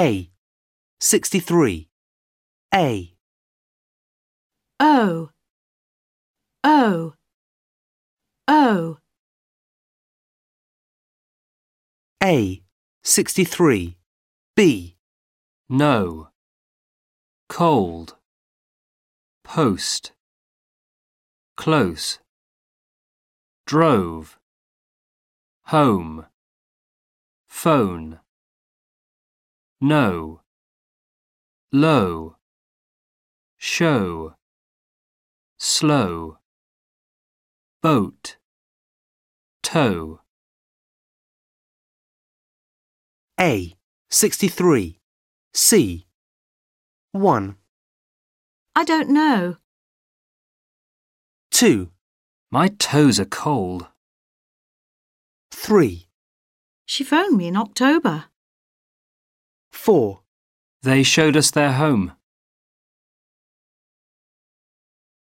A. 63. A. O O O A. 63. B. No. Cold. Post. Close. Drove. Home. Phone. No. Low. Show. Slow. Boat. Toe. A. 63. C. 1. I don't know. 2. My toes are cold. 3. She phoned me in October. 4. They showed us their home.